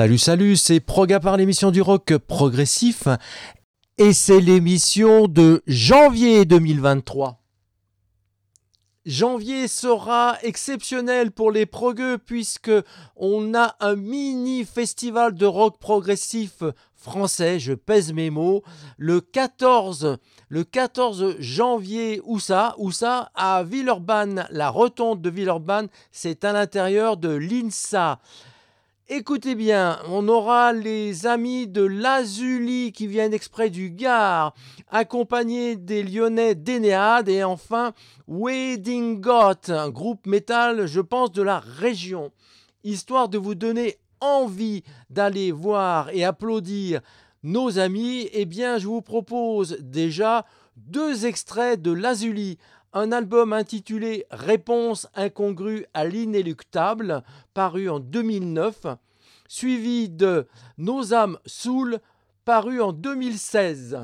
Salut, salut, c'est Proga par l'émission du rock progressif. Et c'est l'émission de janvier 2023. Janvier sera exceptionnel pour les progueux puisque on a un mini festival de rock progressif français, je pèse mes mots, le 14, le 14 janvier, où ça? Où ça? À Villeurbanne, la rotonde de Villeurbanne, c'est à l'intérieur de l'INSA. Écoutez bien, on aura les amis de Lazuli qui viennent exprès du Gard, accompagnés des Lyonnais d'Enéade et enfin Wedding Got, un groupe métal, je pense, de la région. Histoire de vous donner envie d'aller voir et applaudir nos amis, eh bien, je vous propose déjà deux extraits de Lazuli un album intitulé Réponse incongrue à l'inéluctable, paru en 2009, suivi de Nos âmes saoulent, paru en 2016.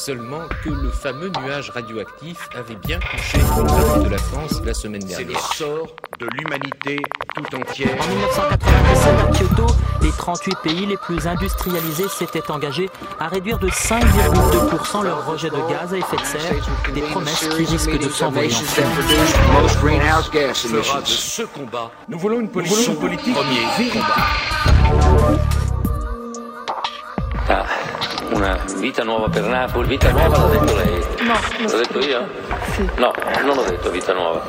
Seulement que le fameux nuage radioactif avait bien touché une partie de la France la semaine C'est le dernière. sort de l'humanité tout entière. En 1997, à Kyoto, les 38 pays les plus industrialisés s'étaient engagés à réduire de 5,2% leur rejet de gaz à effet de serre, des promesses qui risquent de s'envoyer en fumée. Most greenhouse gas fera de ce combat. Nous voulons une politique, politique Premier vita nuova per Napoli, vita nuova l'ha detto lei? No, L'ho detto io? No, non ho detto vita nuova.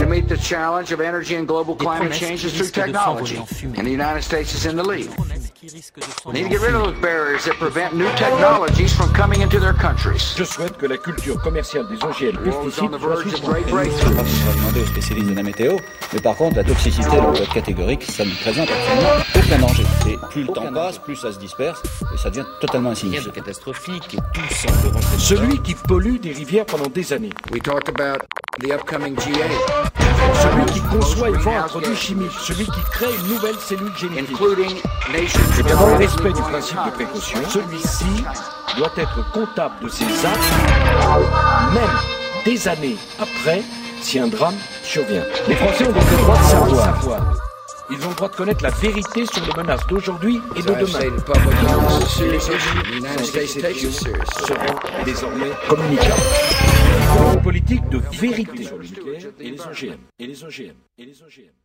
To meet the challenge of energy and global climate change is through technology. And the United States is in the lead. We need to get rid of those barriers that prevent new technologies from coming into their countries. Je souhaite que la culture commerciale des OGM pesticides soit suspendue. Je ne pas si va demander aux spécialistes de la météo, mais par contre, la toxicité, peut être catégorique, ça ne présente absolument aucun danger. Plus le temps passe, plus ça se disperse, et ça devient totalement Rien de insignifiant. catastrophique et tout semble rentrer dans Celui qui pollue des rivières pendant des années. We talked about the upcoming G8, Celui qui conçoit et vend un produit chimique. Celui qui crée une nouvelle cellule génétique. dans le respect du principe de précaution, celui-ci doit être comptable de ses actes, même des années après, si un drame survient. Les Français ont donc le droit de savoir. Ils ont le droit de connaître la vérité sur les menaces d'aujourd'hui et de demain. désormais communicables. Une politique de vérité et les OGM. Et les OGM. Et les OGM.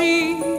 she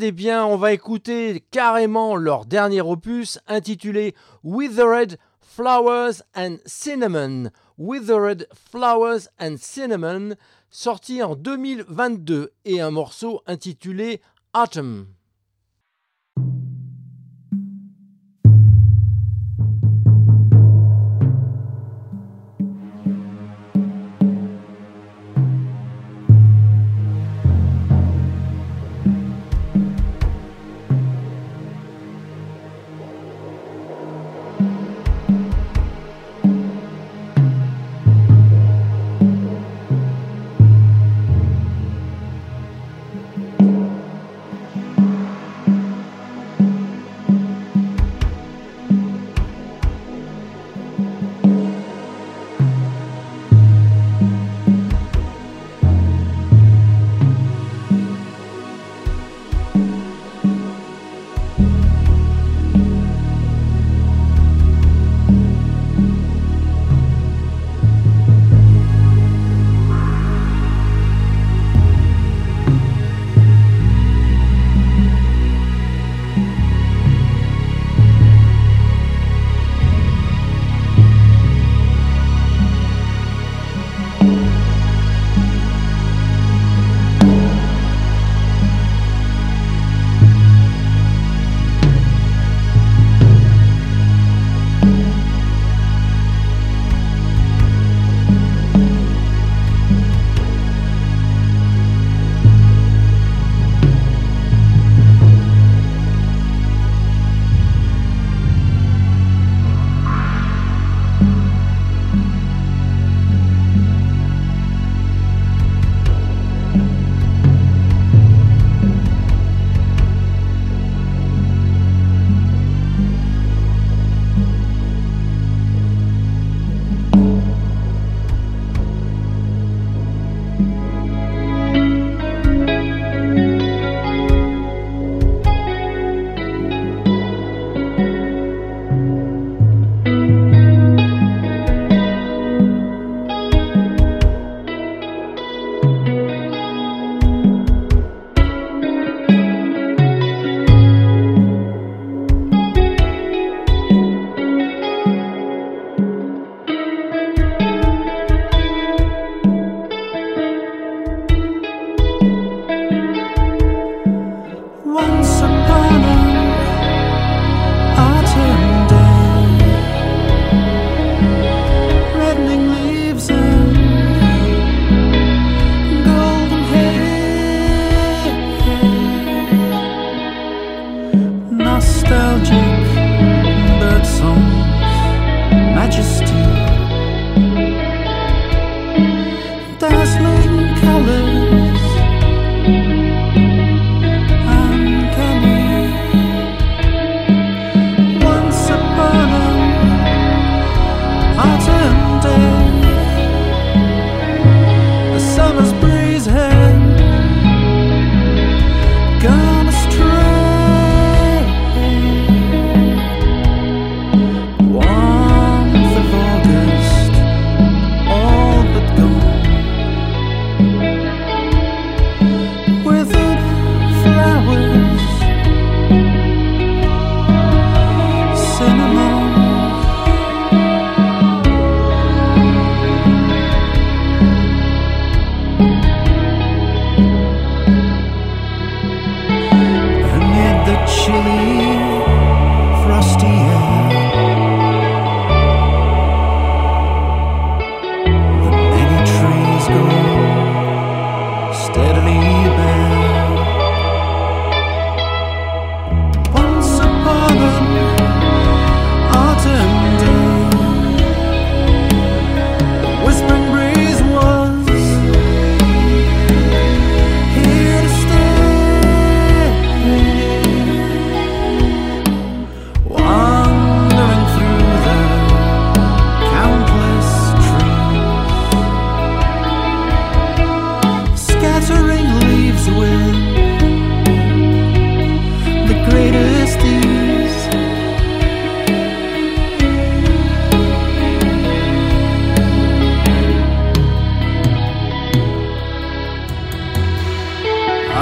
Eh bien, on va écouter carrément leur dernier opus intitulé Withered Flowers and Cinnamon. Withered Flowers and Cinnamon, sorti en 2022 et un morceau intitulé Autumn.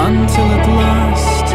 Until at last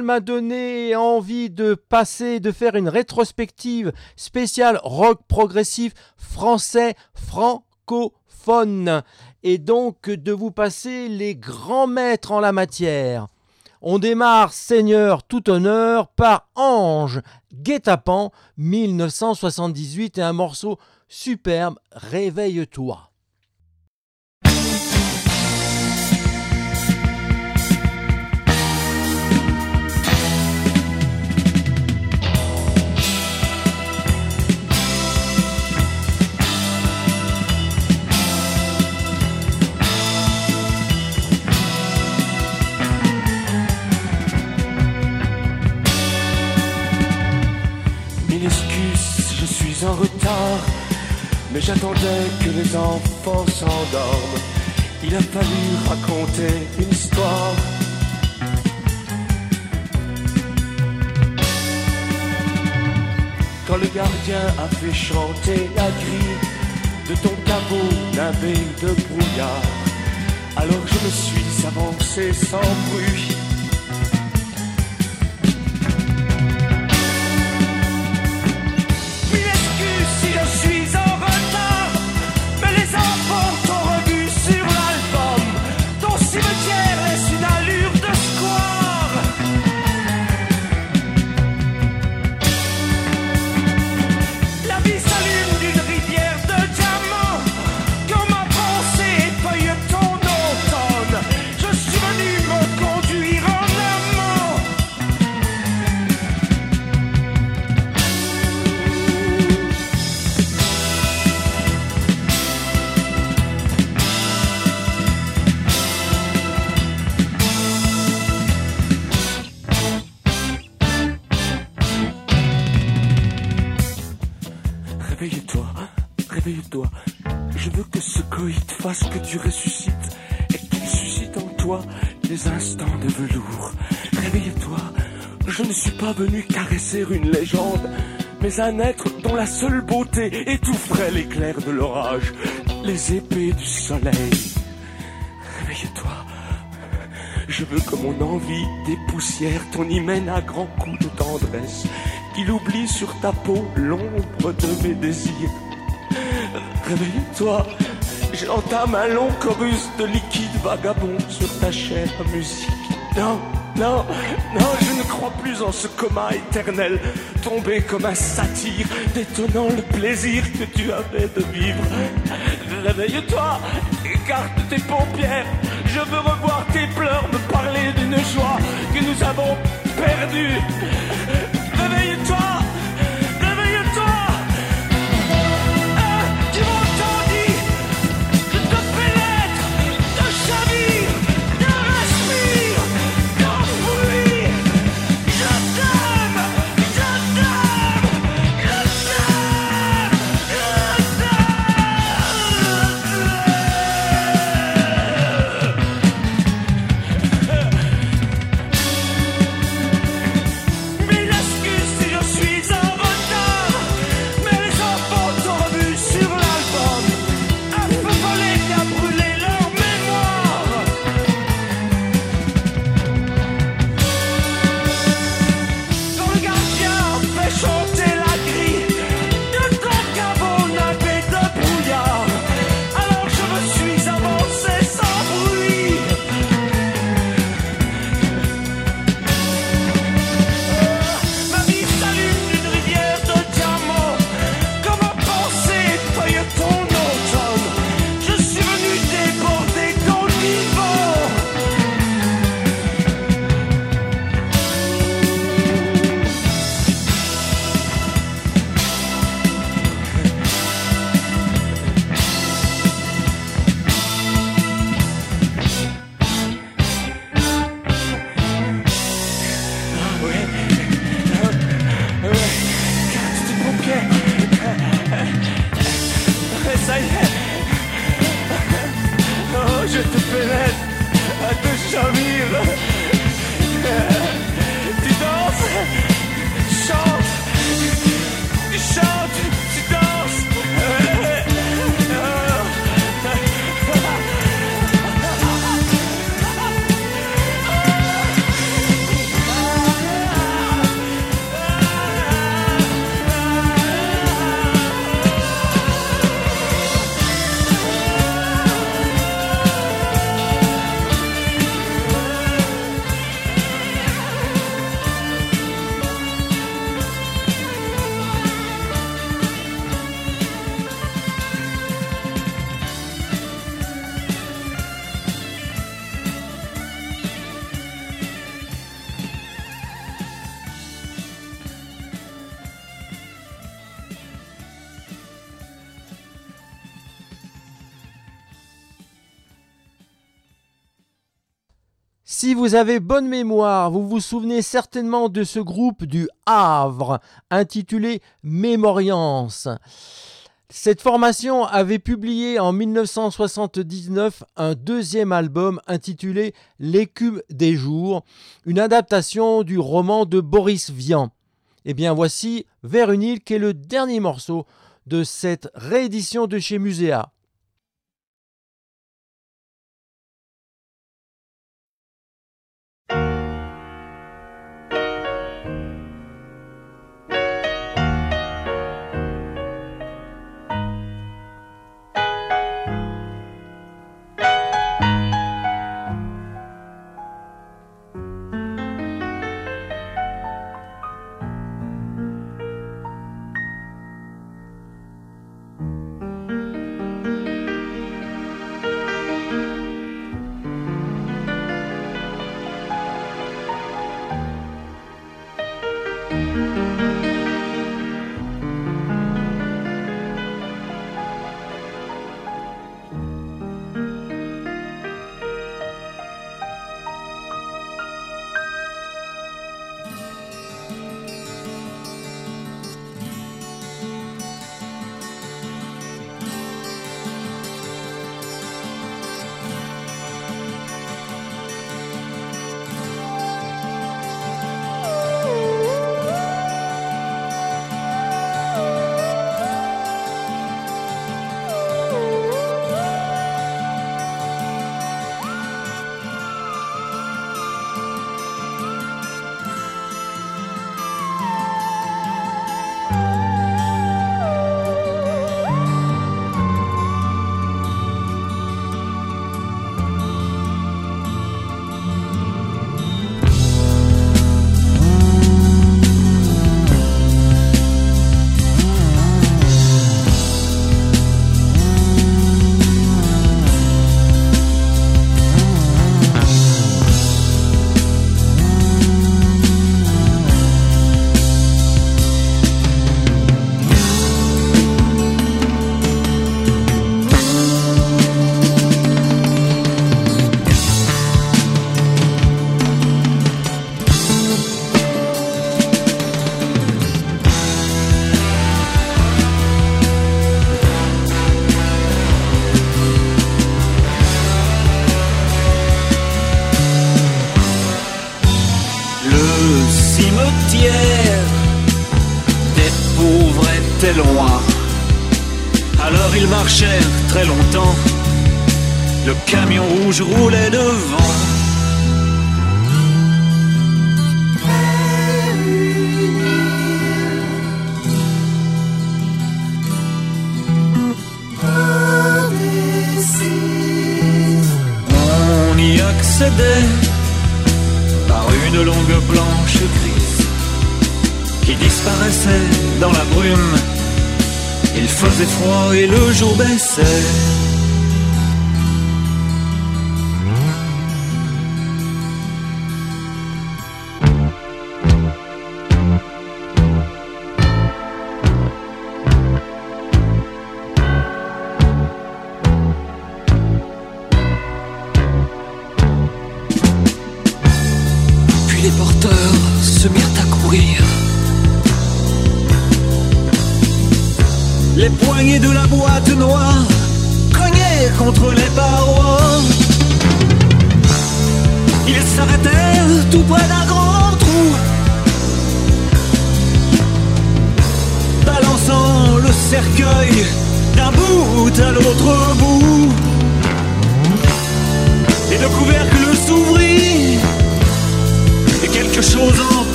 m'a donné envie de passer, de faire une rétrospective spéciale rock progressif français francophone. Et donc de vous passer les grands maîtres en la matière. On démarre Seigneur tout honneur par Ange Guet-apens 1978 et un morceau superbe Réveille-toi. En retard, mais j'attendais que les enfants s'endorment. Il a fallu raconter une histoire. Quand le gardien a fait chanter la grille de ton caveau navé de brouillard, alors je me suis avancé sans bruit. Fasse que tu ressuscites et qu'il suscite en toi des instants de velours. Réveille-toi, je ne suis pas venu caresser une légende, mais un être dont la seule beauté étoufferait l'éclair de l'orage, les épées du soleil. Réveille-toi. Je veux que mon envie dépoussière ton hymen à grands coups de tendresse, qu'il oublie sur ta peau l'ombre de mes désirs. Réveille-toi, j'entame un long chorus de liquide vagabond sur ta chair musique. Non, non, non, je ne crois plus en ce coma éternel, tombé comme un satyre, détonnant le plaisir que tu avais de vivre. Réveille-toi, écarte tes paupières, je veux revoir tes pleurs, me parler d'une joie que nous avons perdue. Réveille-toi, vous avez bonne mémoire, vous vous souvenez certainement de ce groupe du Havre intitulé Mémoriance. Cette formation avait publié en 1979 un deuxième album intitulé L'écume des jours, une adaptation du roman de Boris Vian. Eh bien voici Vers une île qui est le dernier morceau de cette réédition de chez Muséa. Alors ils marchèrent très longtemps. Le camion rouge roulait devant. Faisait froid et le jour baissait.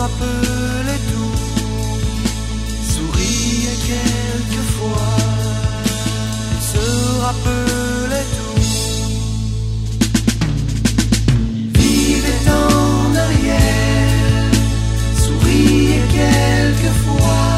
rappelait tout, souriait quelquefois, se rappelait tout. Il vivait en arrière, souriait quelquefois.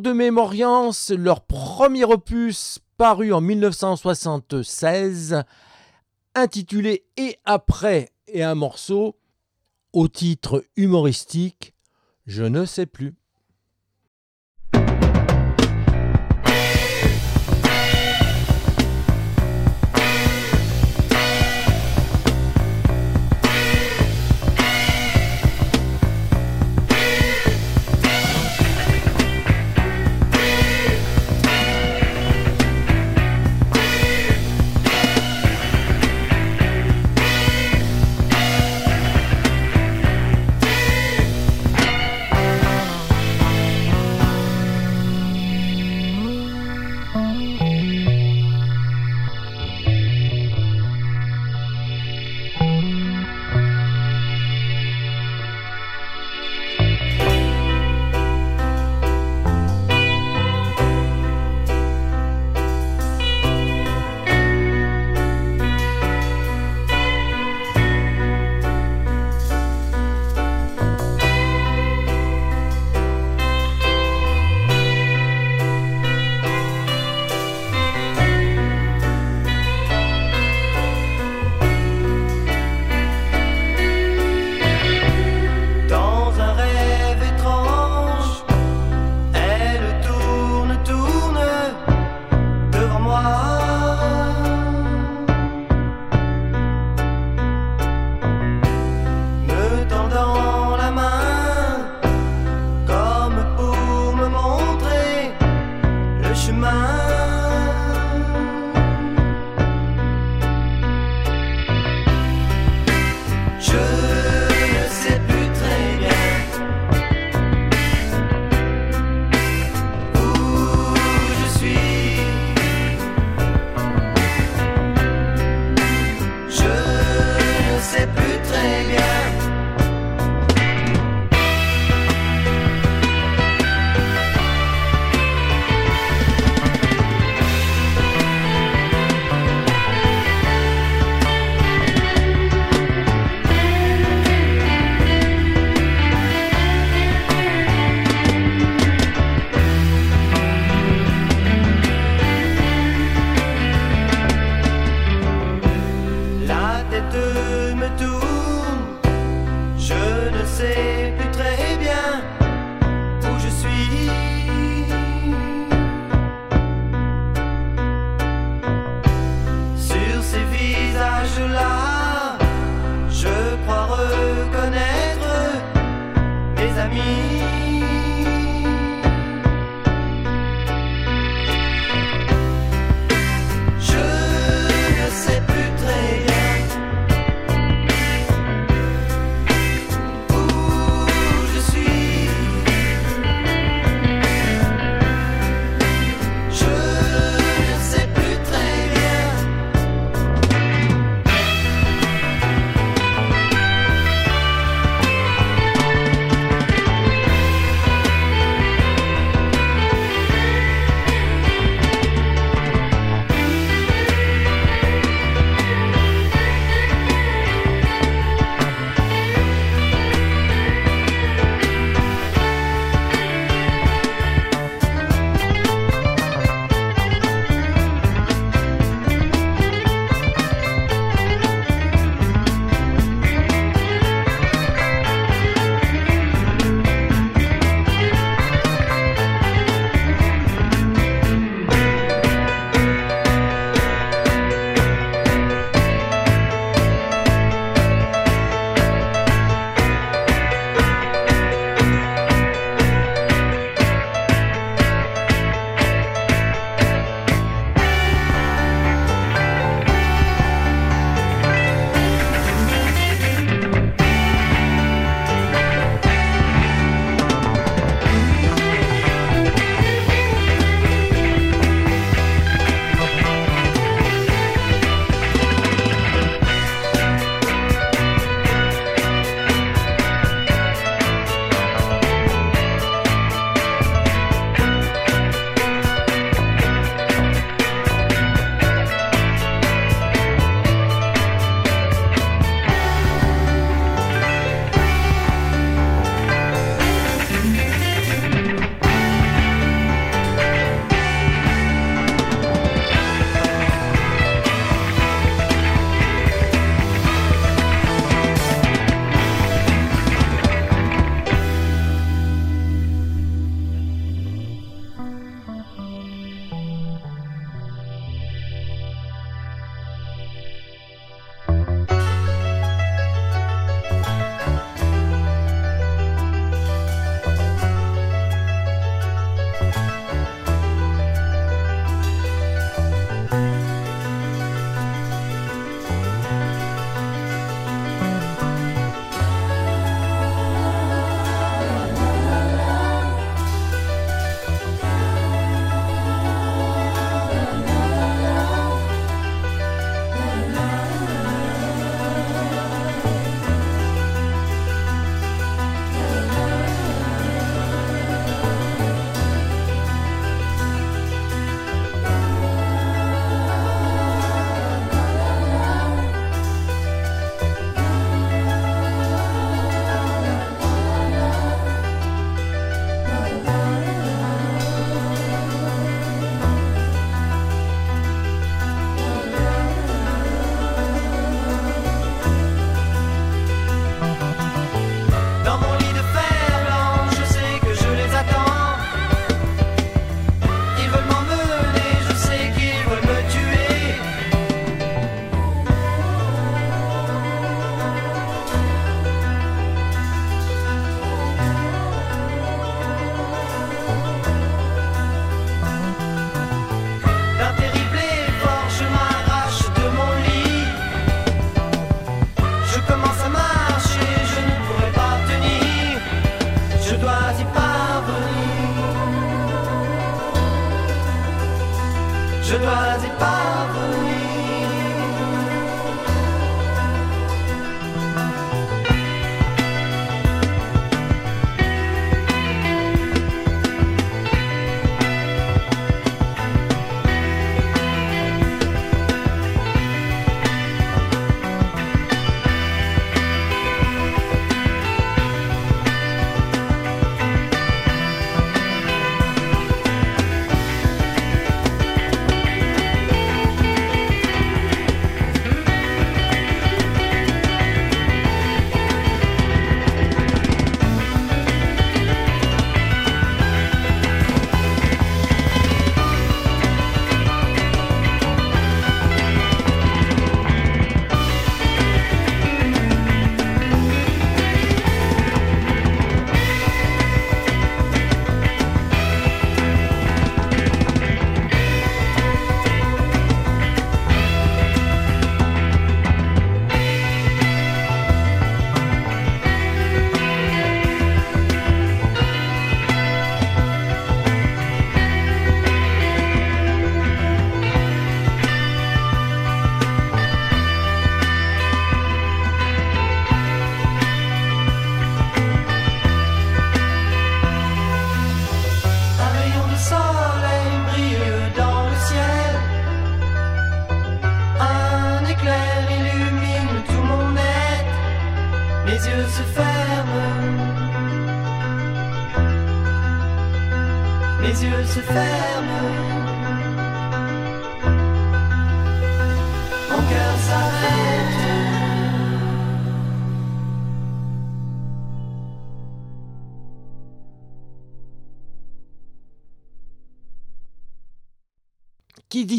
De Mémoriance, leur premier opus paru en 1976, intitulé Et après et un morceau au titre humoristique Je ne sais plus.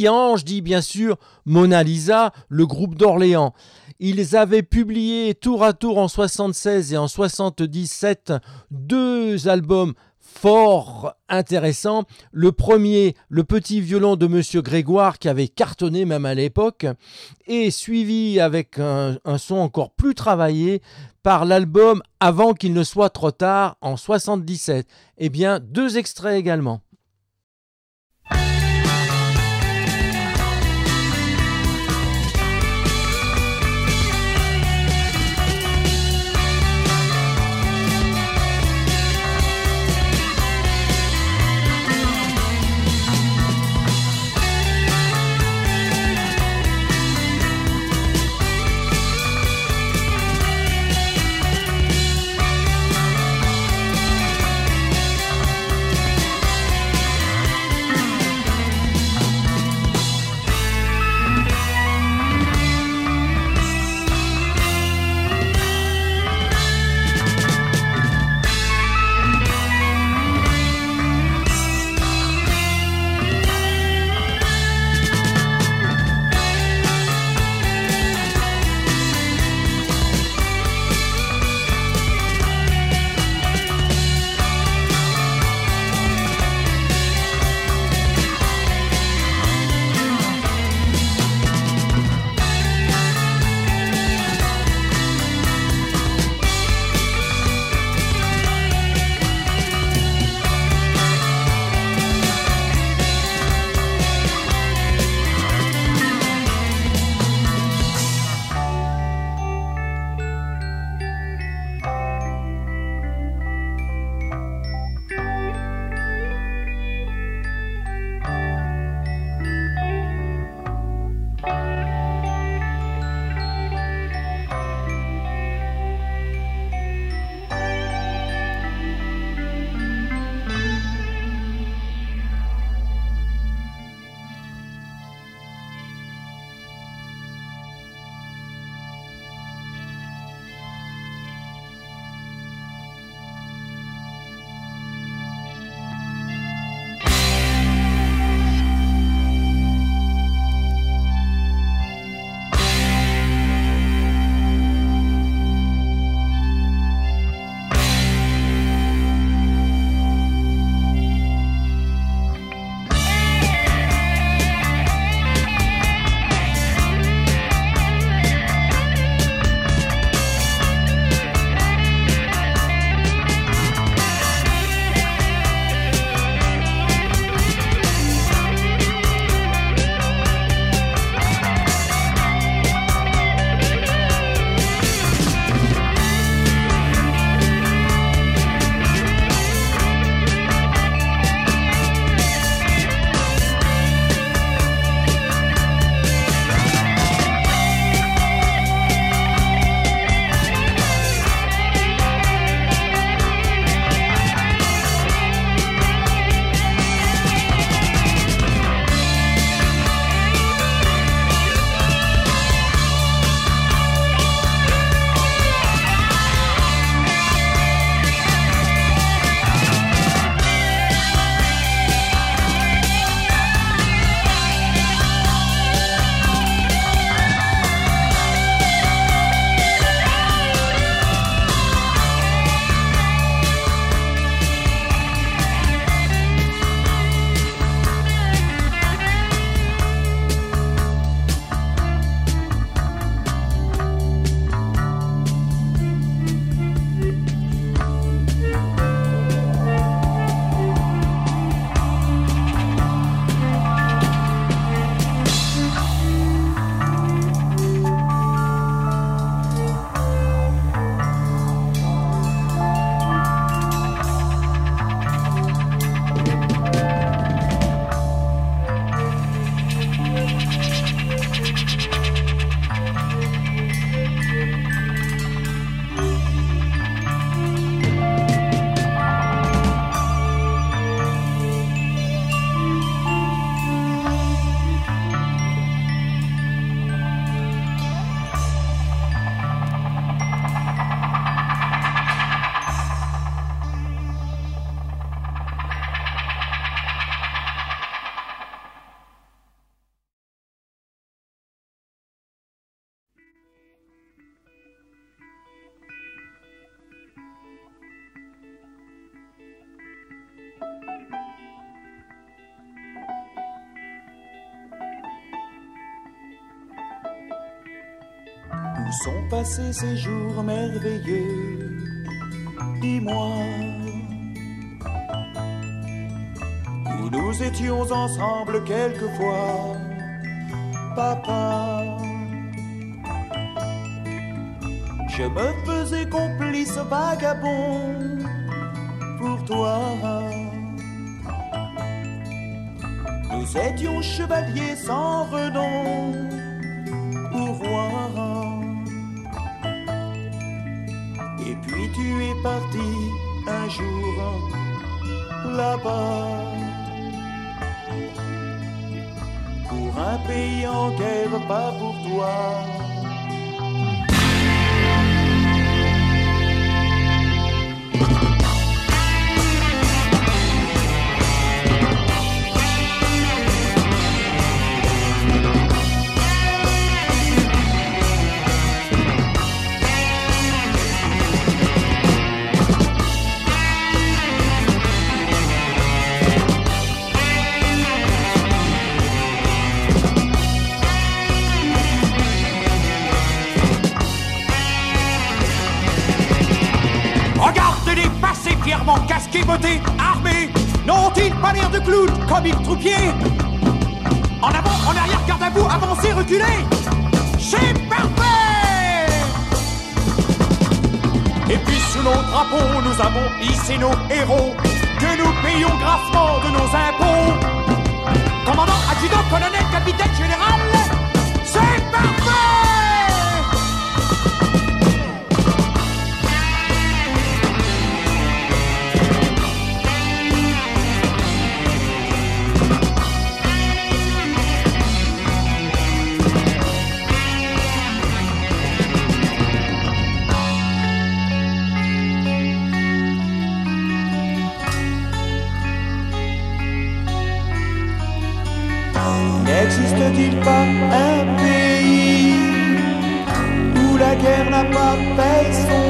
Dit ange dit bien sûr Mona Lisa, le groupe d'Orléans. Ils avaient publié tour à tour en 76 et en 77 deux albums fort intéressants. Le premier, Le petit violon de Monsieur Grégoire, qui avait cartonné même à l'époque, et suivi avec un son encore plus travaillé par l'album Avant qu'il ne soit trop tard en 77. Eh bien, deux extraits également. Sont passés ces jours merveilleux Dis-moi. Où nous étions ensemble quelquefois, papa? Je me faisais complice vagabond pour toi. Nous étions chevaliers sans renom pour roi. Là-bas. Pour un pays en guerre, pas pour toi. Armés. N'ont-ils pas l'air de clowns, comiques troupiers En avant, en arrière, garde à vous, avancez, reculez C'est parfait Et puis sous nos drapeaux, nous avons hissé nos héros que nous payons grassement de nos impôts. Commandant, adjudant, colonel, capitaine, général, c'est parfait guerre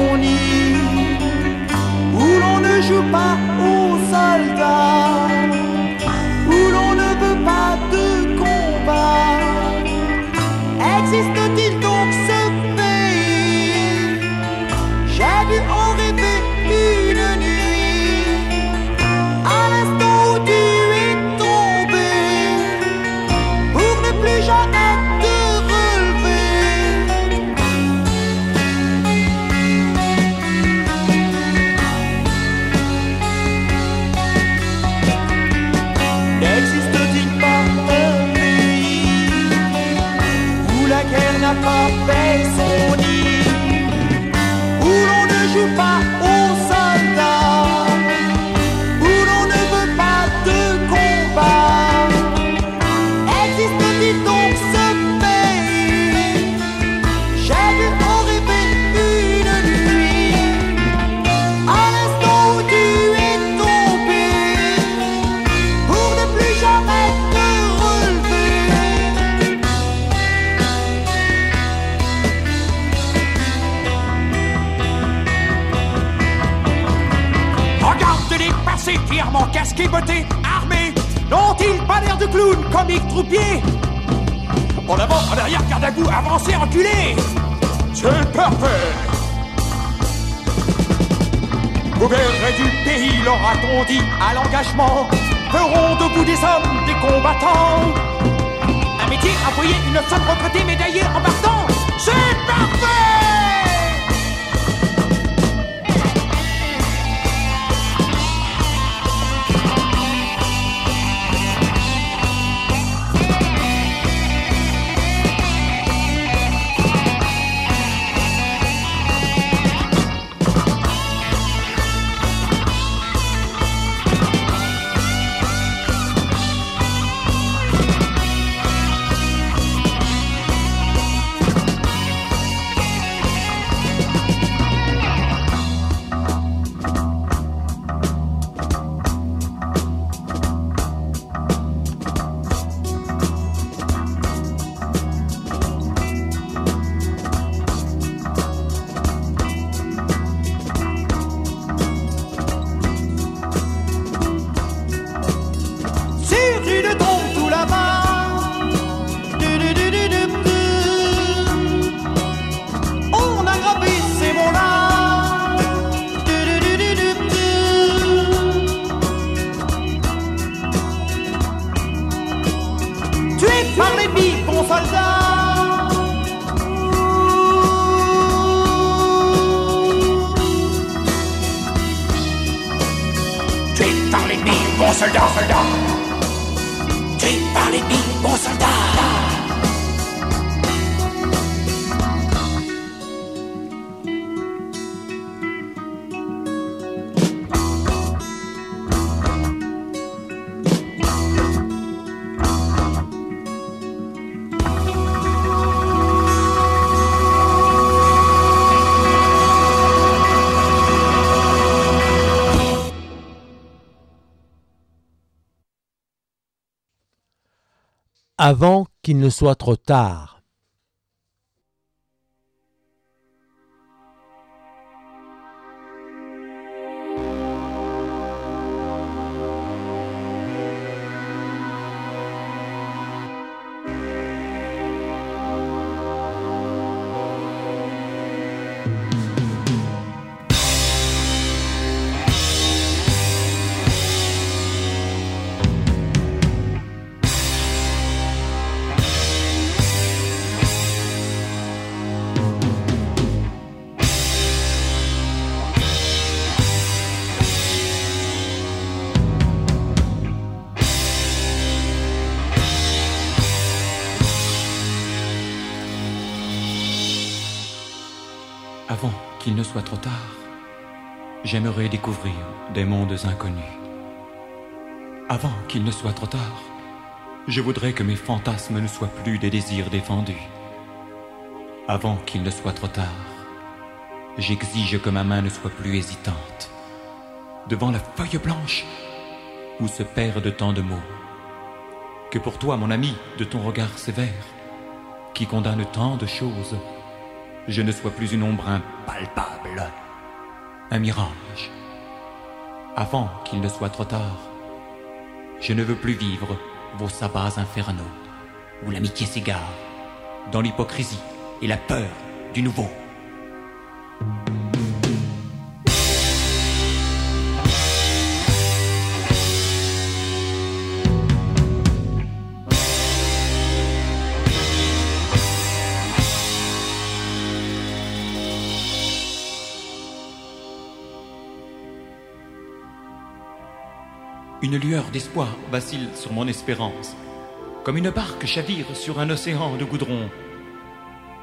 leur a-t-on dit à l'engagement Feront debout des hommes, des combattants. Un métier, foyer, une femme retraitée, médaillée en partant C'est parfait Avant qu'il ne soit trop tard. J'aimerais découvrir des mondes inconnus. Avant qu'il ne soit trop tard, je voudrais que mes fantasmes ne soient plus des désirs défendus. Avant qu'il ne soit trop tard, j'exige que ma main ne soit plus hésitante. Devant la feuille blanche où se perdent tant de mots. Que pour toi, mon ami, de ton regard sévère, qui condamne tant de choses, je ne sois plus une ombre impalpable, un mirage. Avant qu'il ne soit trop tard, je ne veux plus vivre vos sabbats infernaux, où l'amitié s'égare, dans l'hypocrisie et la peur du nouveau. Une lueur d'espoir vacille sur mon espérance, comme une barque chavire sur un océan de goudron.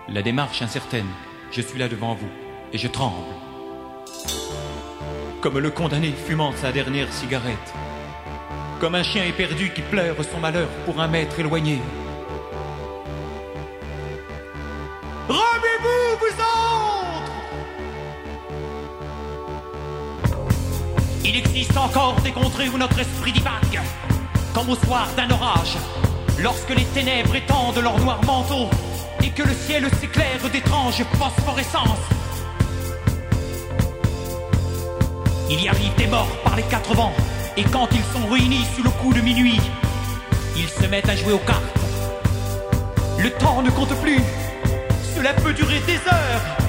La démarche incertaine, je suis là devant vous, et je tremble. Comme le condamné fumant sa dernière cigarette. Comme un chien éperdu qui pleure son malheur pour un maître éloigné. Il existe encore des contrées où notre esprit divague, comme au soir d'un orage, lorsque les ténèbres étendent leur noir manteau et que le ciel s'éclaire d'étranges phosphorescences. Il y arrive des morts par les quatre vents, et quand ils sont réunis sous le coup de minuit, ils se mettent à jouer aux cartes. Le temps ne compte plus, cela peut durer des heures,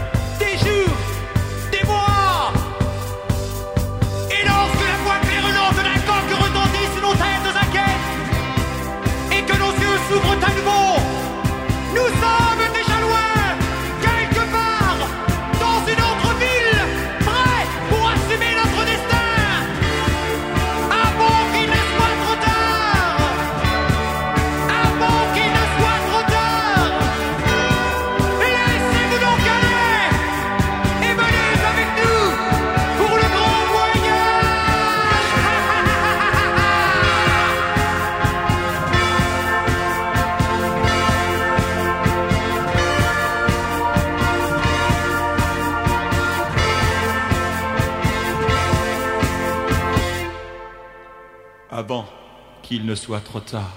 qu'il ne soit trop tard.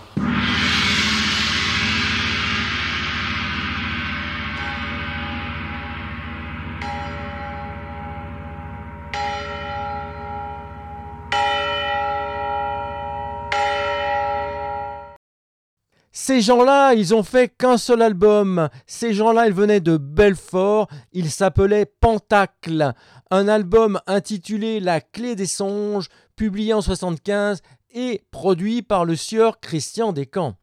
Ces gens-là, ils ont fait qu'un seul album. Ces gens-là, ils venaient de Belfort. Ils s'appelaient Pentacle. Un album intitulé La clé des songes, publié en 75 et produit par le sieur Christian Descamps.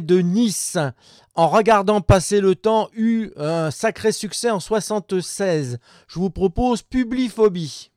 De Nice, en regardant passer le temps, eut un sacré succès en 76. Je vous propose Publiphobie.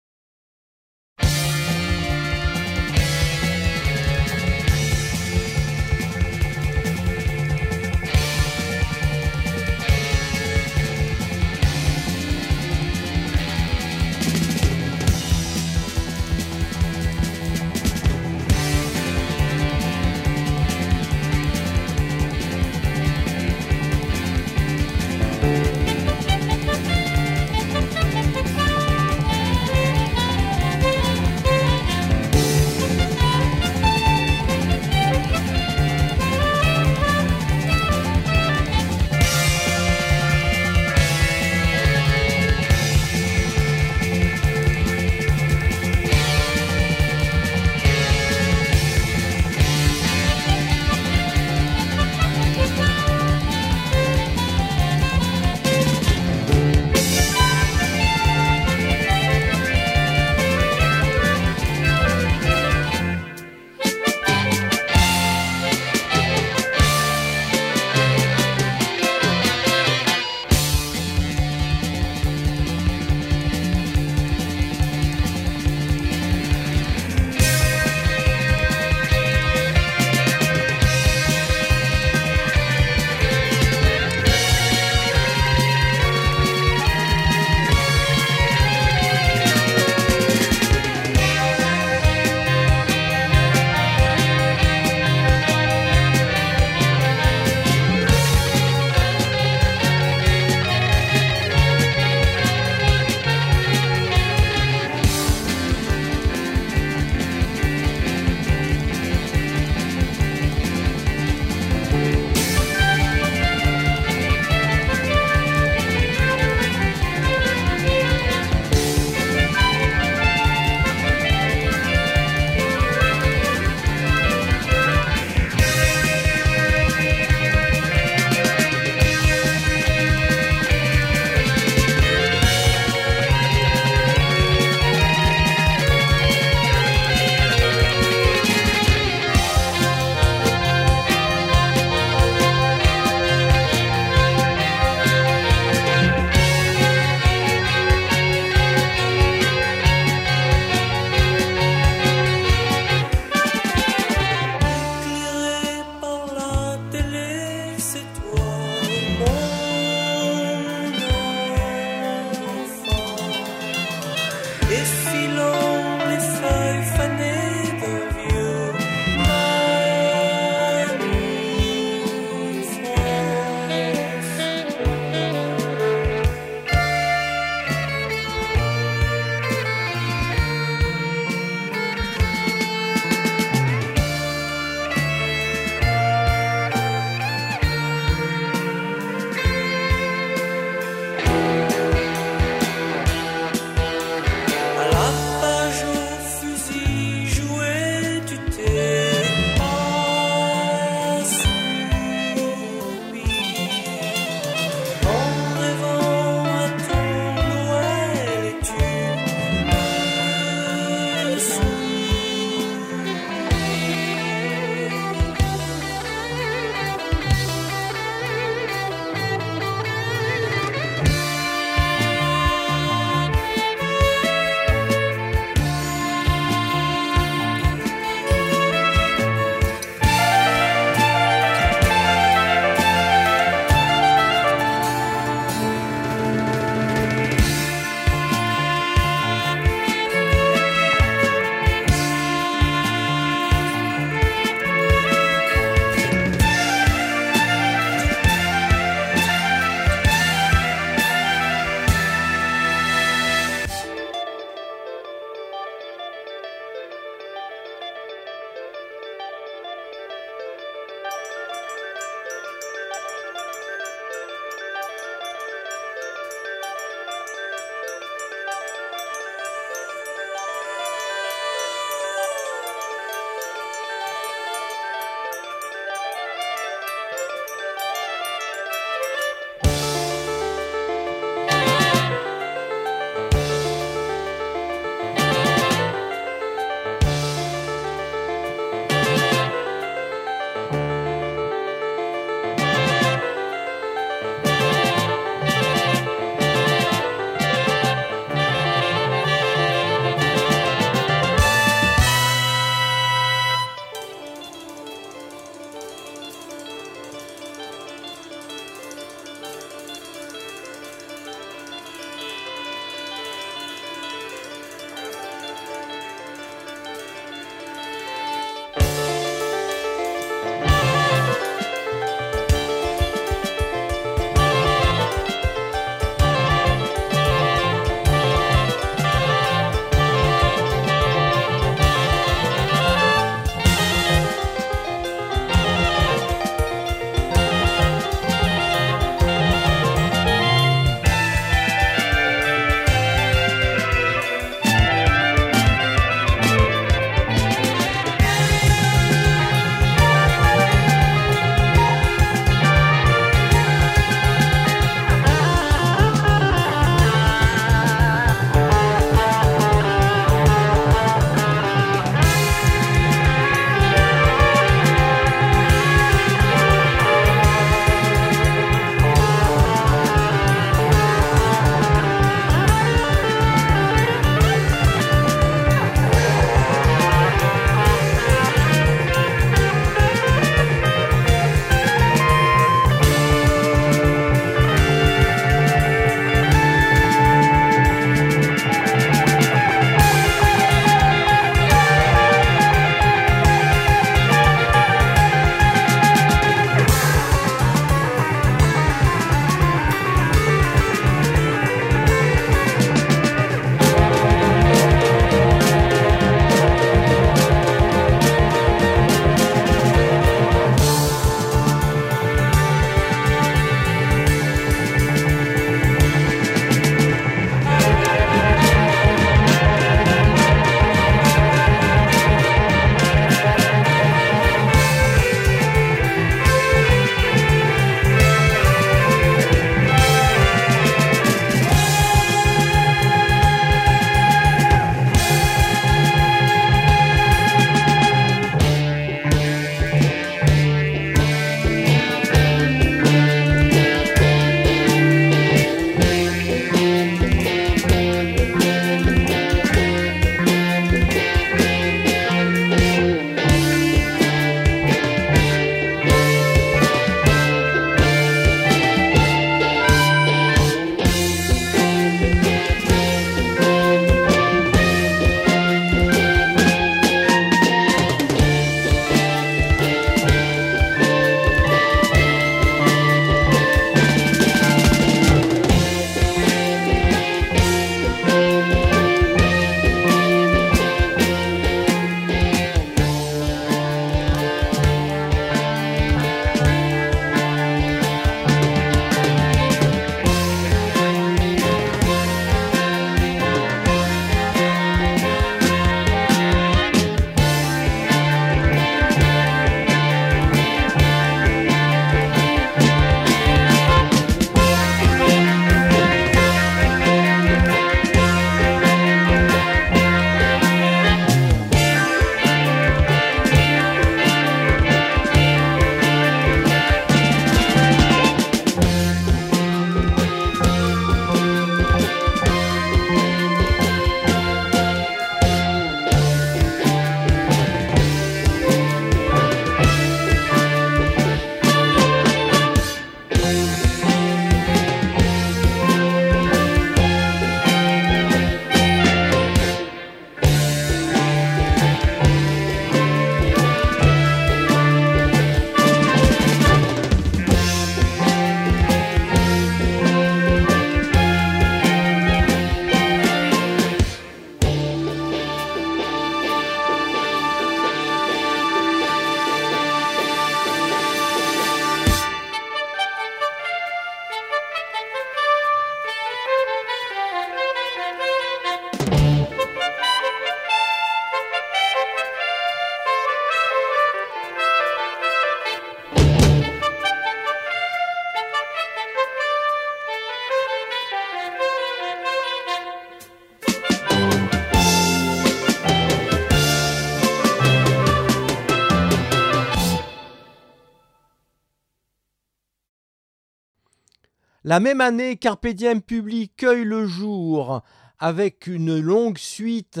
La même année, Carpe Diem publie Cueille le jour avec une longue suite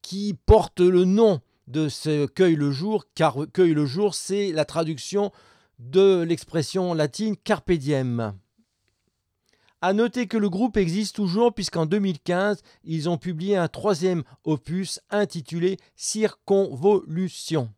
qui porte le nom de ce Cueille le jour, car Cueille le jour, c'est la traduction de l'expression latine Carpe Diem. À noter que le groupe existe toujours puisqu'en 2015, ils ont publié un troisième opus intitulé Circonvolution.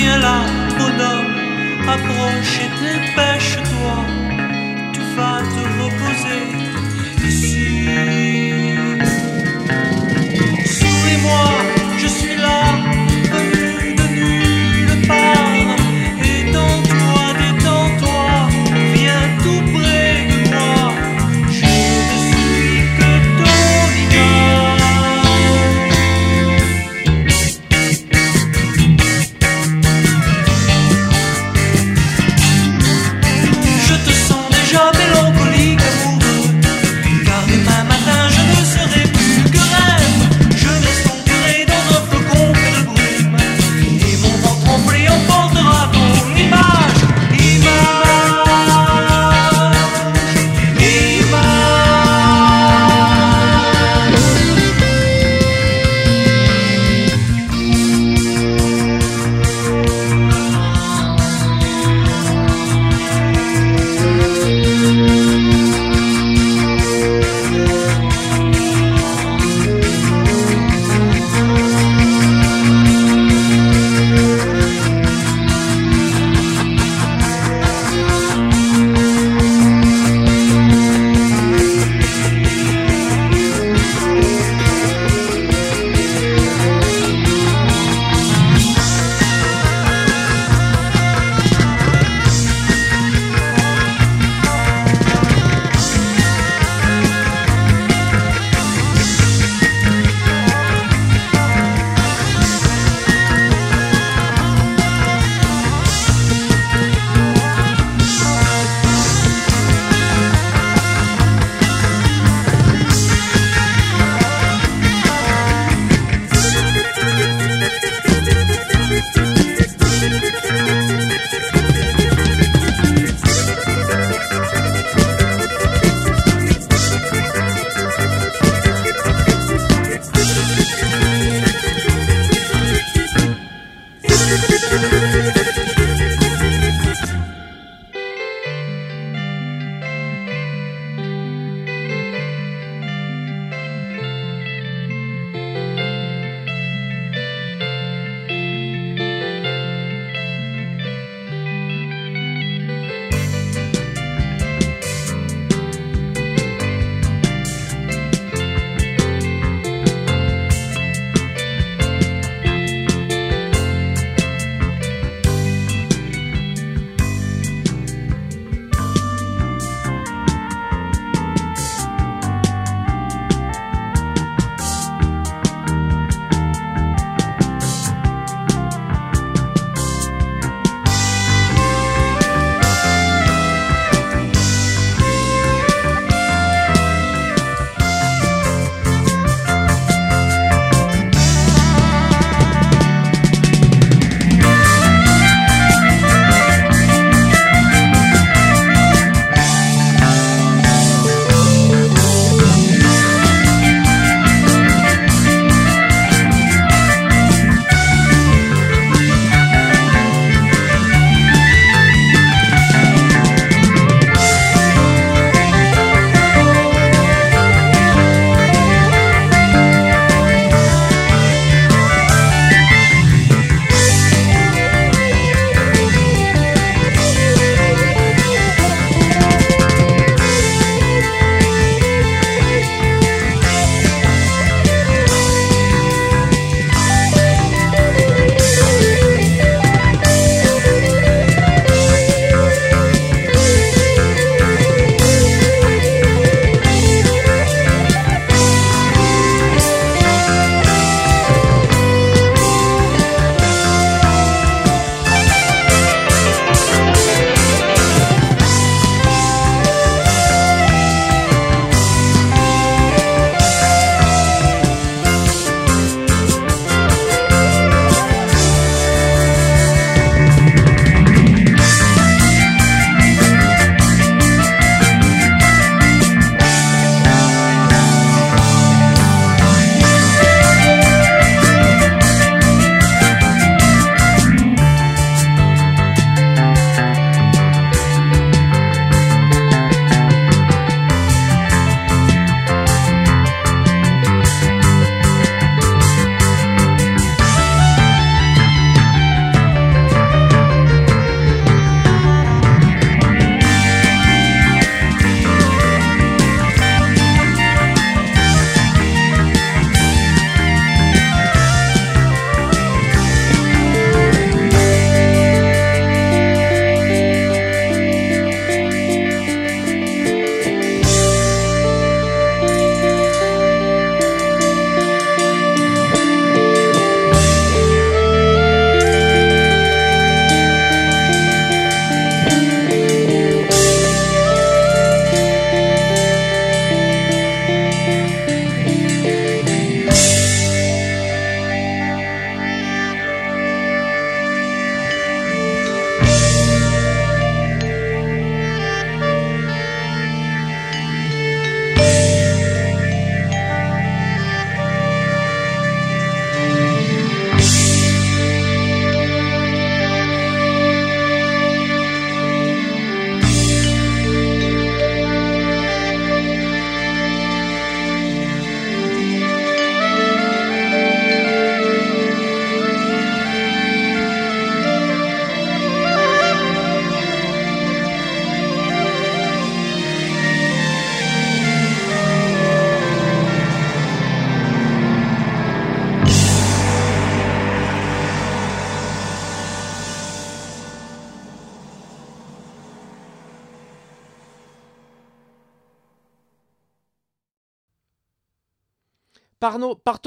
Viens là, mon homme, approche et dépêche-toi. Tu vas te reposer ici. Souris-moi.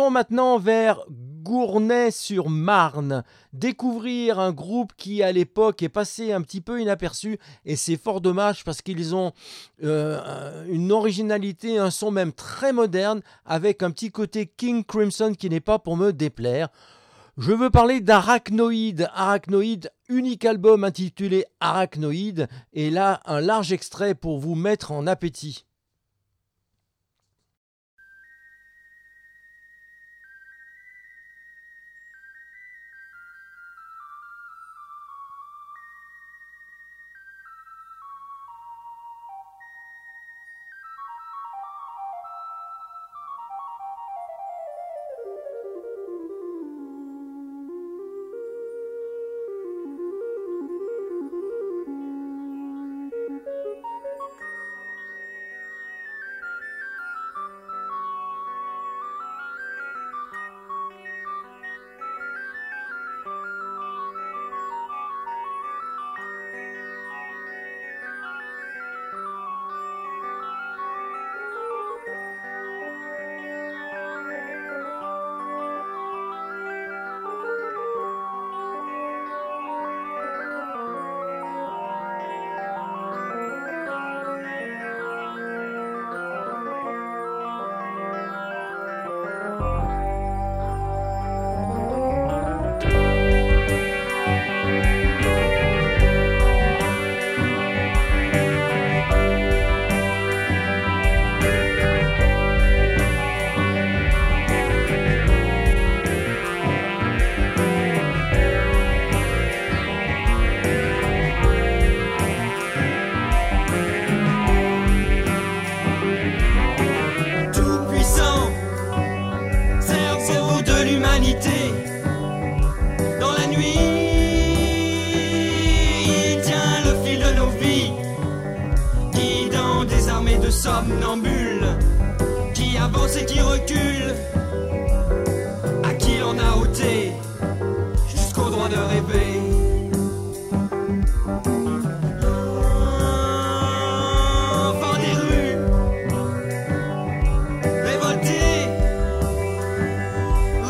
Maintenant vers Gournay-sur-Marne, découvrir un groupe qui à l'époque est passé un petit peu inaperçu et c'est fort dommage parce qu'ils ont euh, une originalité, un son même très moderne avec un petit côté King Crimson qui n'est pas pour me déplaire. Je veux parler d'Arachnoïde. Arachnoïde, unique album intitulé Arachnoïde et là un large extrait pour vous mettre en appétit.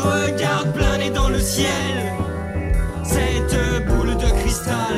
Regarde planer dans le ciel. Cette boule de cristal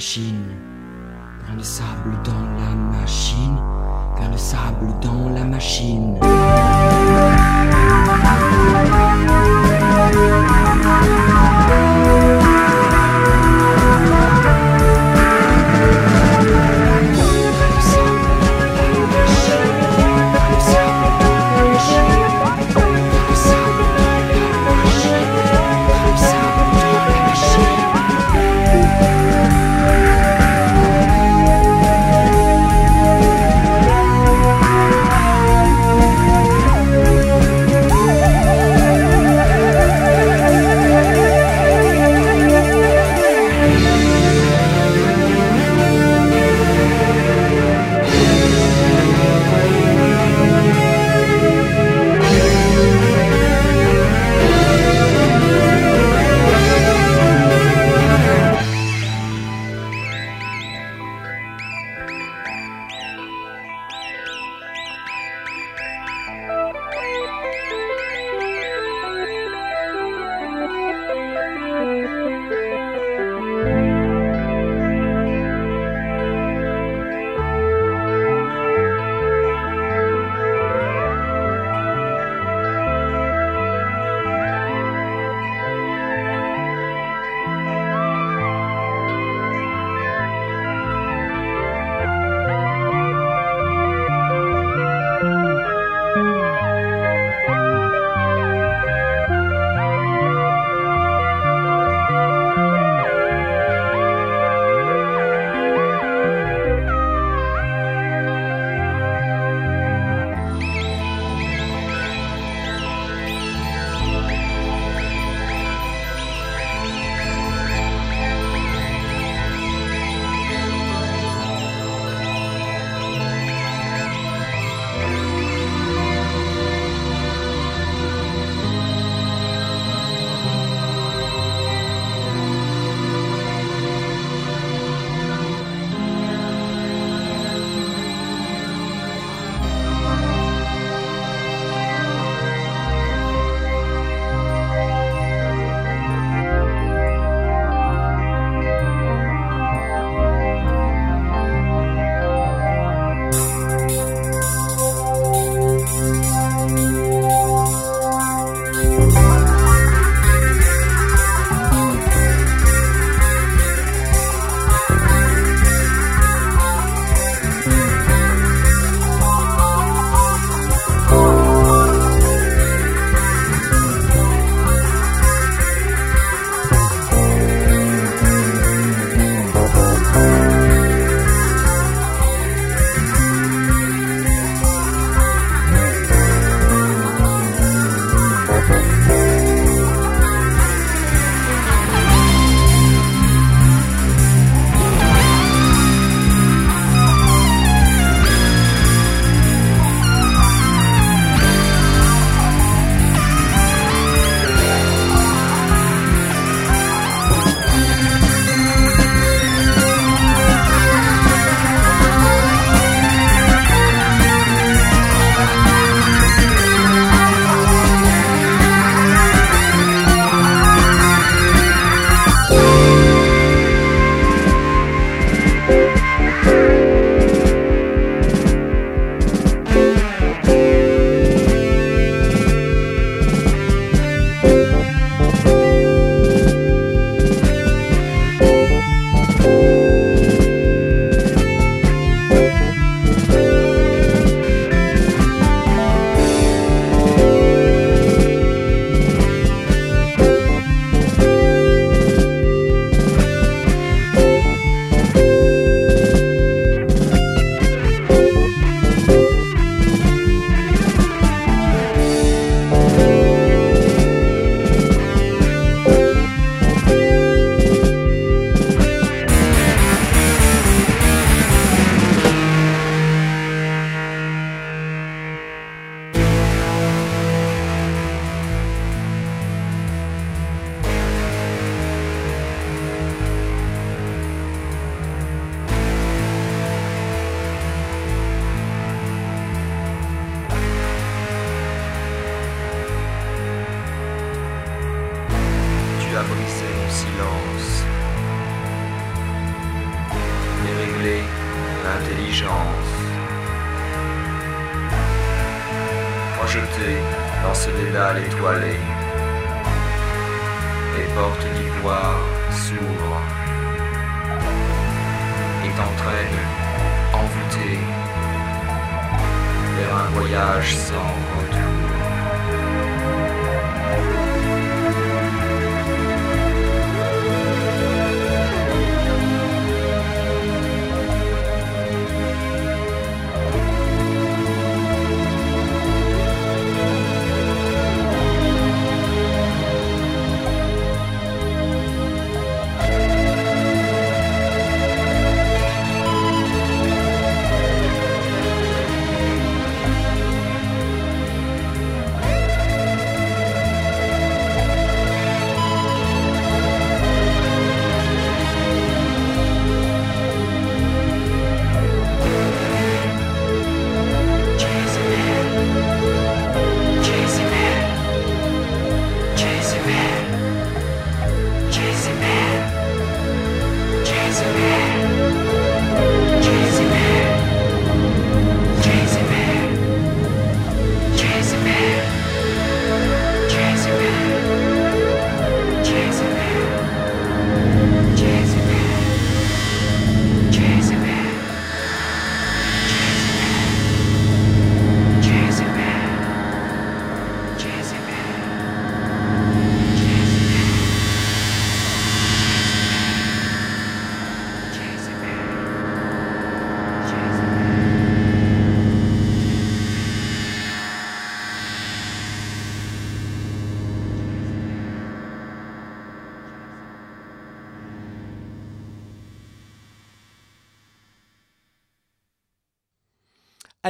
machine. Plein de sable dans la machine. Plein de sable dans la machine.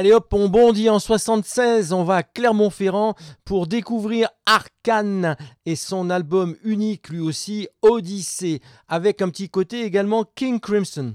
Allez hop, on bondit en 76, on va à Clermont-Ferrand pour découvrir Arkane et son album unique lui aussi, Odyssée, avec un petit côté également King Crimson.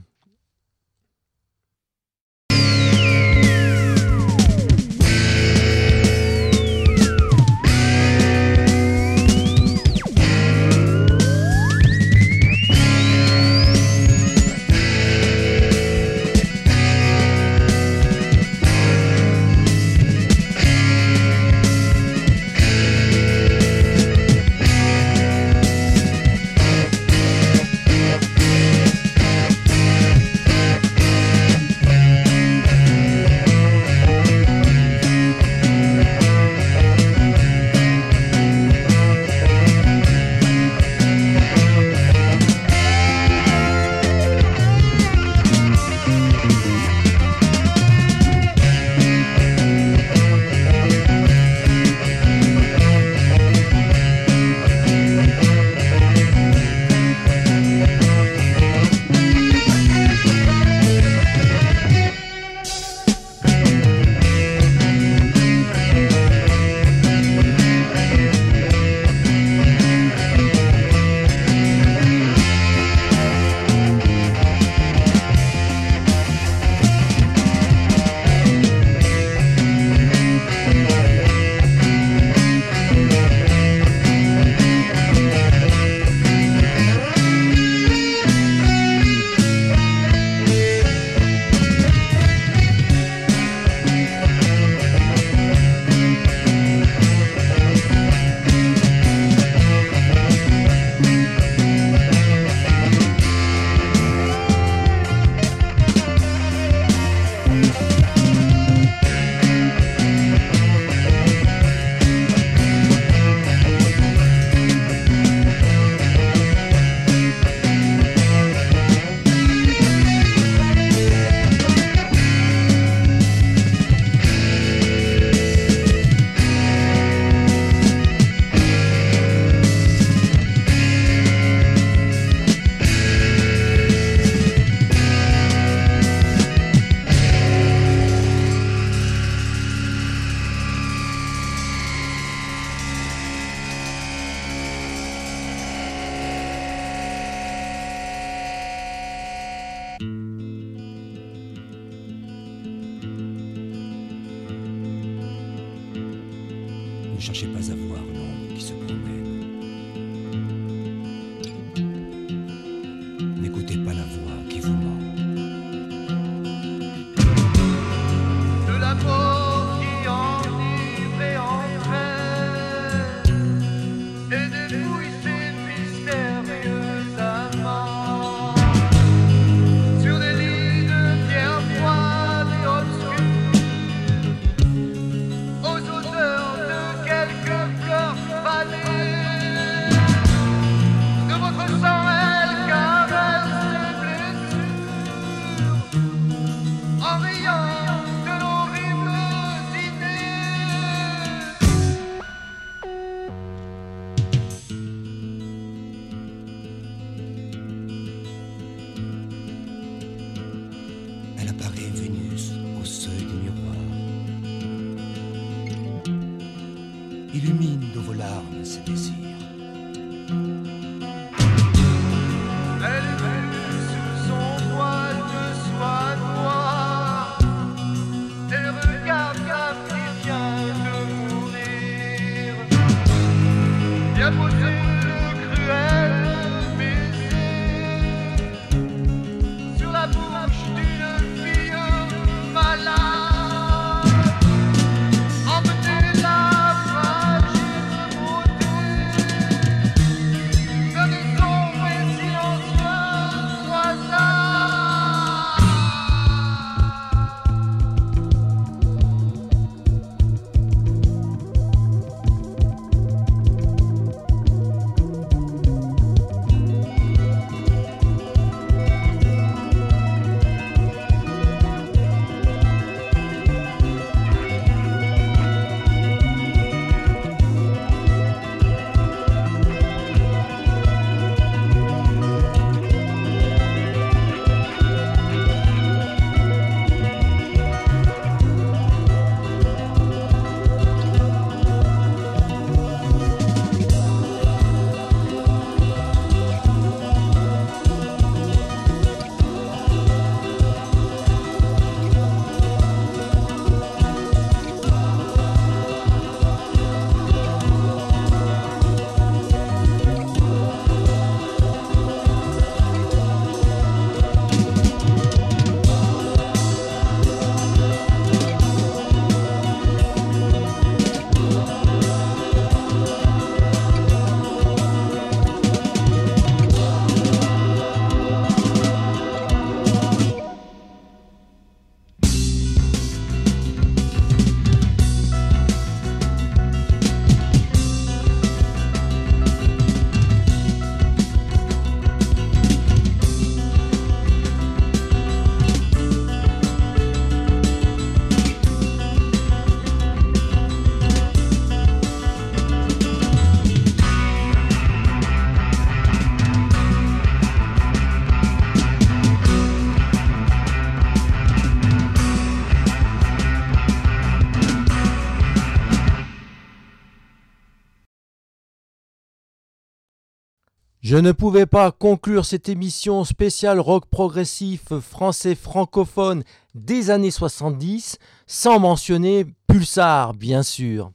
Je ne pouvais pas conclure cette émission spéciale rock progressif français francophone des années 70 sans mentionner Pulsar, bien sûr.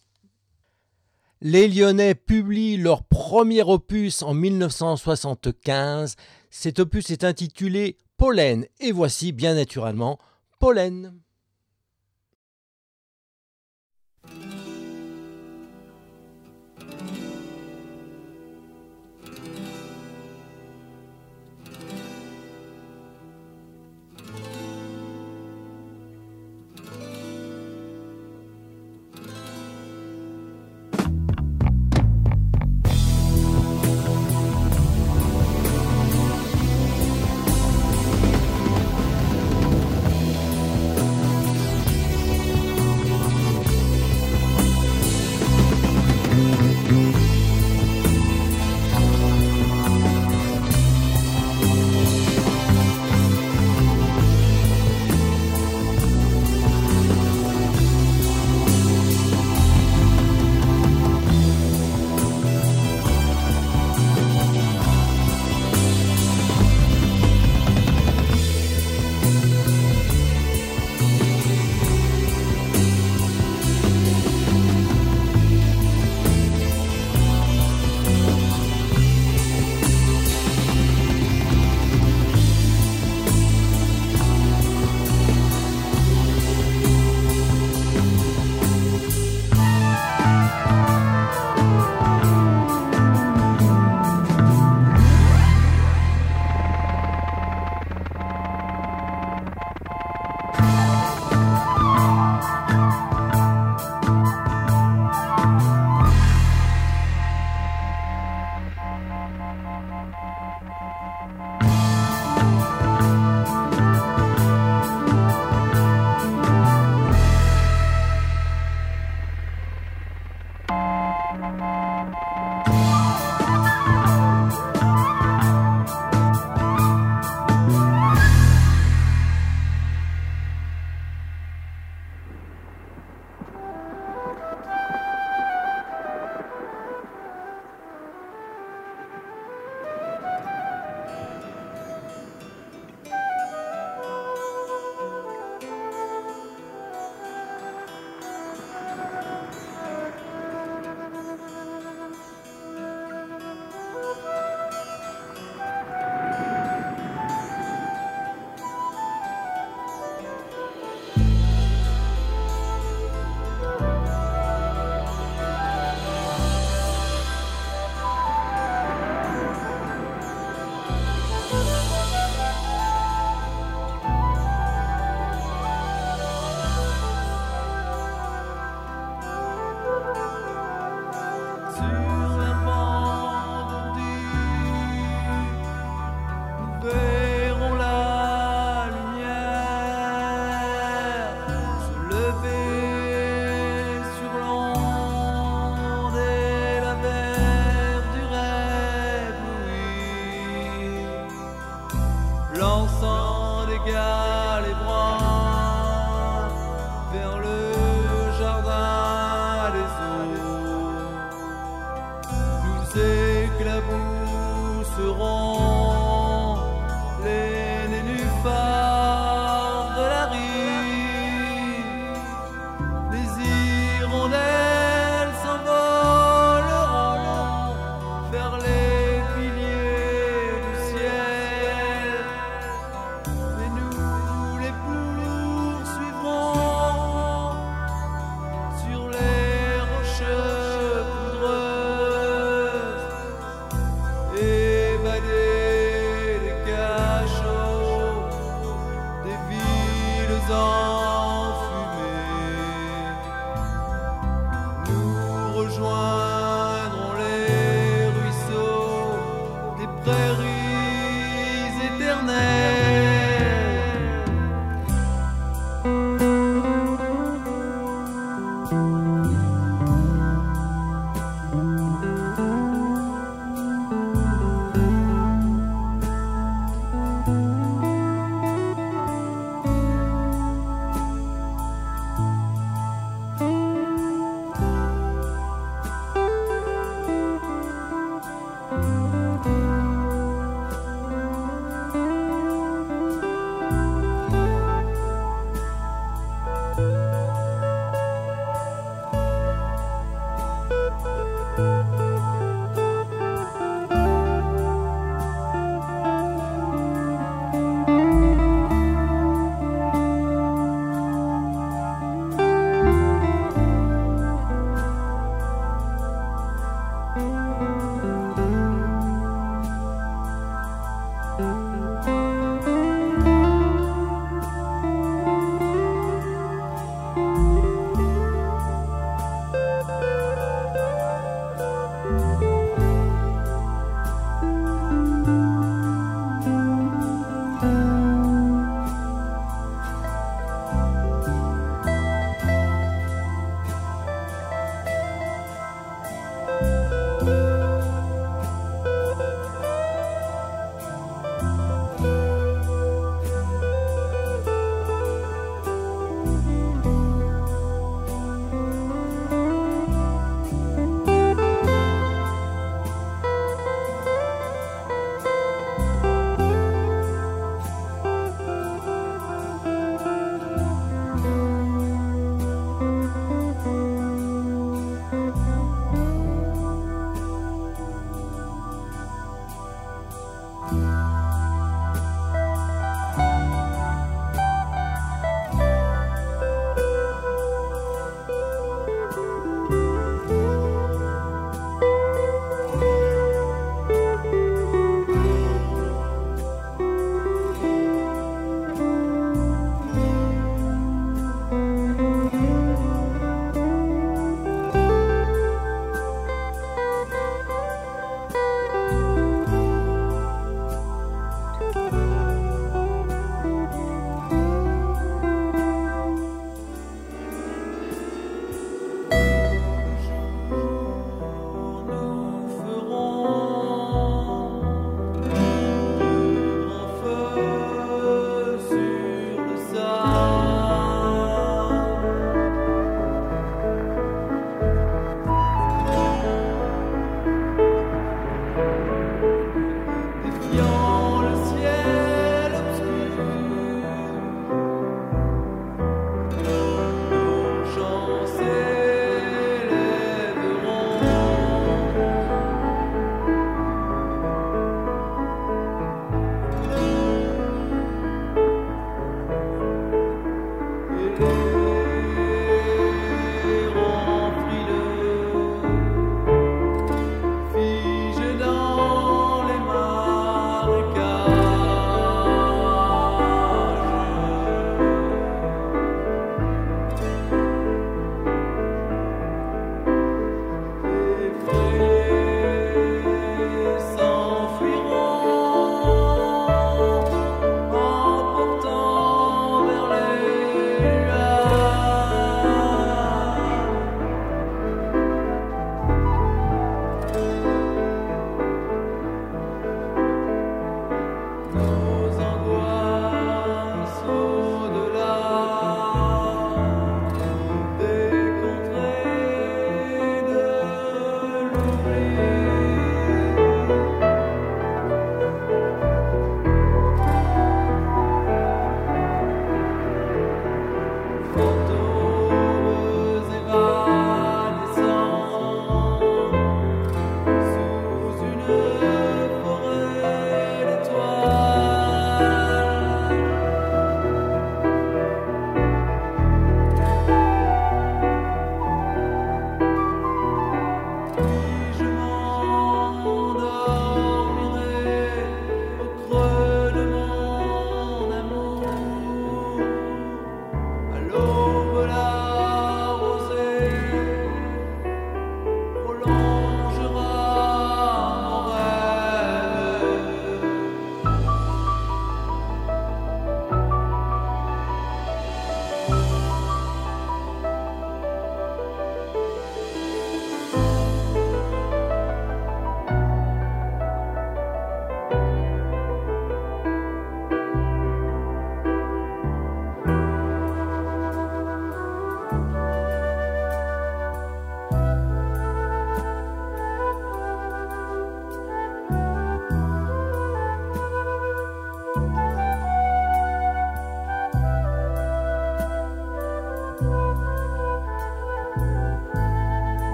Les Lyonnais publient leur premier opus en 1975. Cet opus est intitulé Pollen et voici bien naturellement Pollen.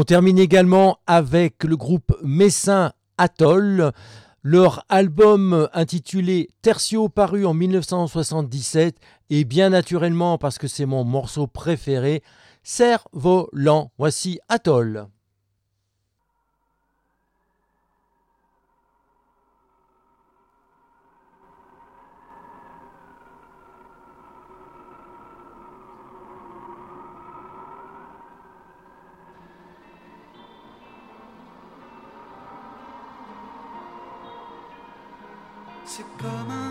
On termine également avec le groupe Messin Atoll. Leur album intitulé Tertio paru en 1977 et bien naturellement parce que c'est mon morceau préféré, Cerf volant. Voici Atoll. come on.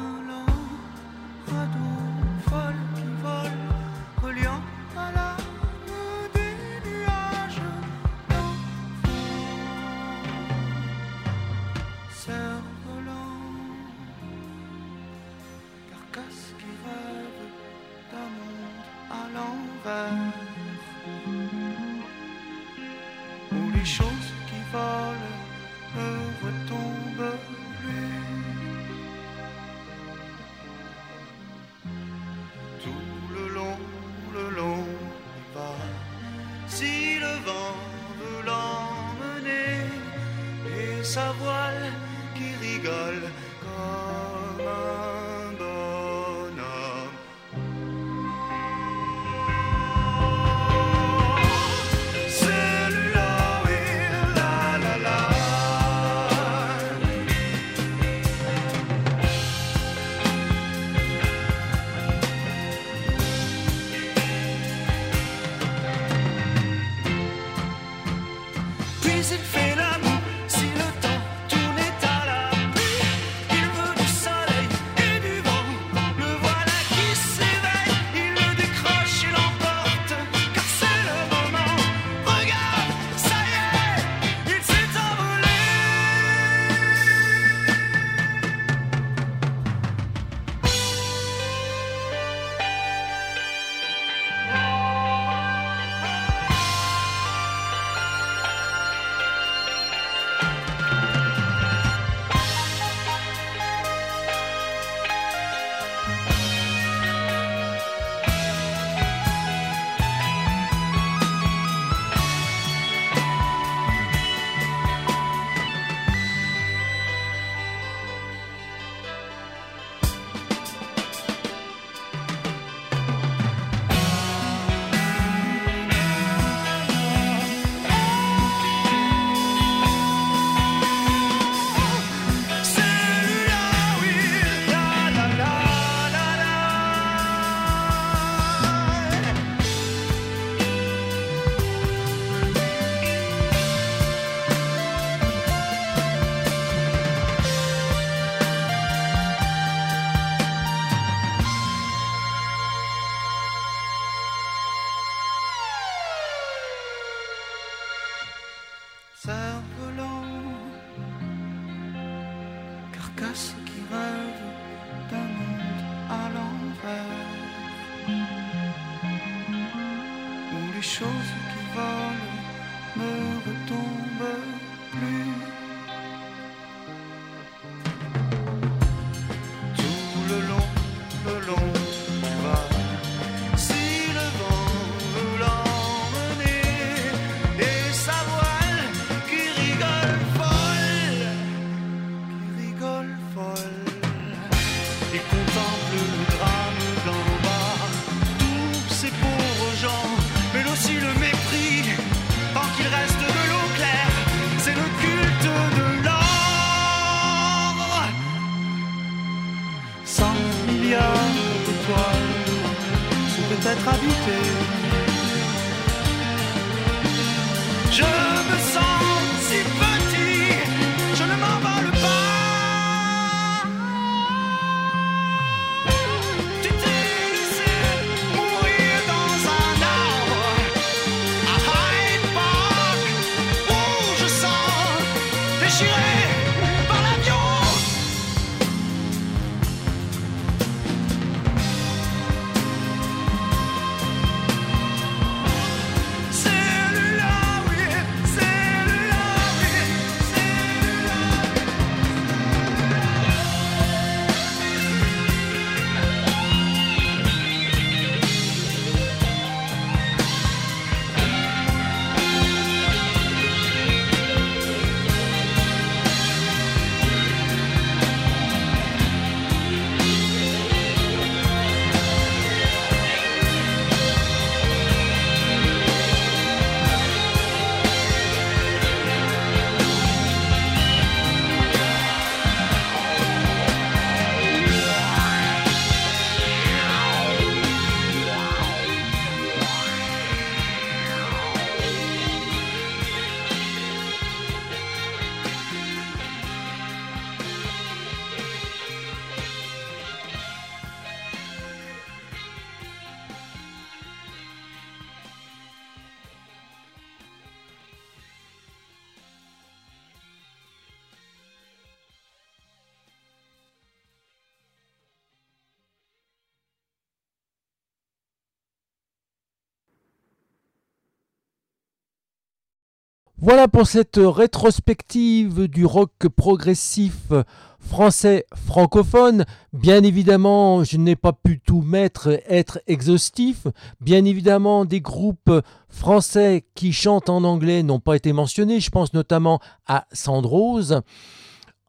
Voilà pour cette rétrospective du rock progressif français francophone. Bien évidemment, je n'ai pas pu tout mettre, être exhaustif. Bien évidemment, des groupes français qui chantent en anglais n'ont pas été mentionnés. Je pense notamment à Sandrose.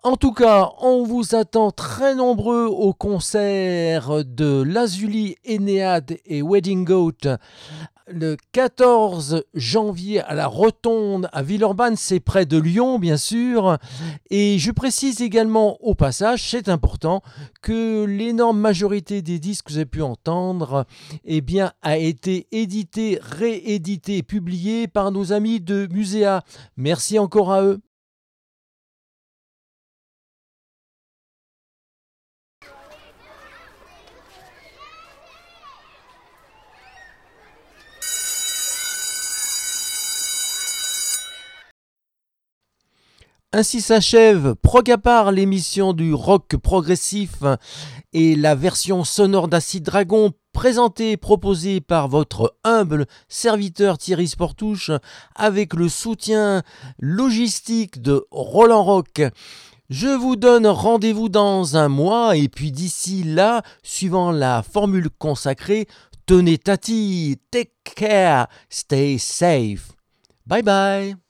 En tout cas, on vous attend très nombreux au concert de Lazuli, Enéade et Wedding Goat le 14 janvier à la Rotonde à Villeurbanne, c'est près de Lyon bien sûr. Et je précise également au passage, c'est important, que l'énorme majorité des disques que vous avez pu entendre eh bien, a été édité, réédité, publié par nos amis de Muséa. Merci encore à eux. Ainsi s'achève Progapar, l'émission du rock progressif et la version sonore d'Acid Dragon présentée et proposée par votre humble serviteur Thierry Sportouche avec le soutien logistique de Roland Rock. Je vous donne rendez-vous dans un mois et puis d'ici là, suivant la formule consacrée, tenez tati, take care, stay safe. Bye bye